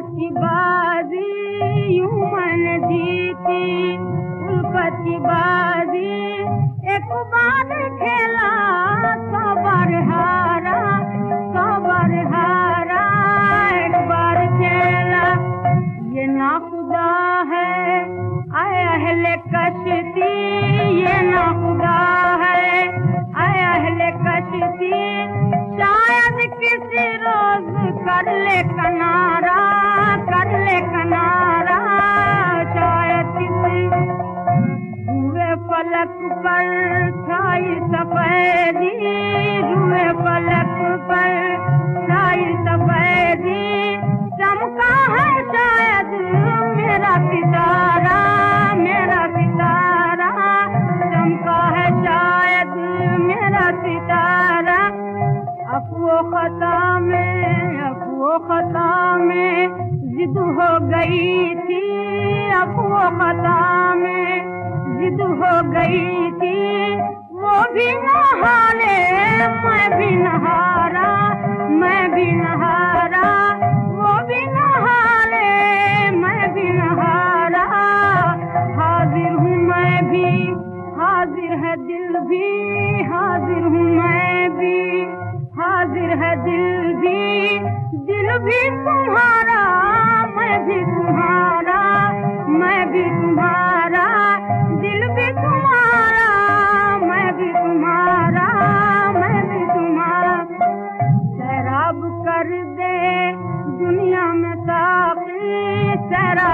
उल्फत मन जीती। एक बार खेला सौ हारा हारा, एक बार खेला। ये ना खुदा है अहले कश्ती। ये ना खुदा है अहले कश्ती। शायद किसी रोज कर ले कना। पलक पर छाई सफेदी हुए पलक पर छाई सफेदी। चमका है शायद मेरा सितारा मेरा सितारा चमका है शायद मेरा सितारा अफवो खता में, अफवो खता में जिद हो गई थी। अफवो खता में जिद गई थी वो भी नहारे मैं भी नहारा that I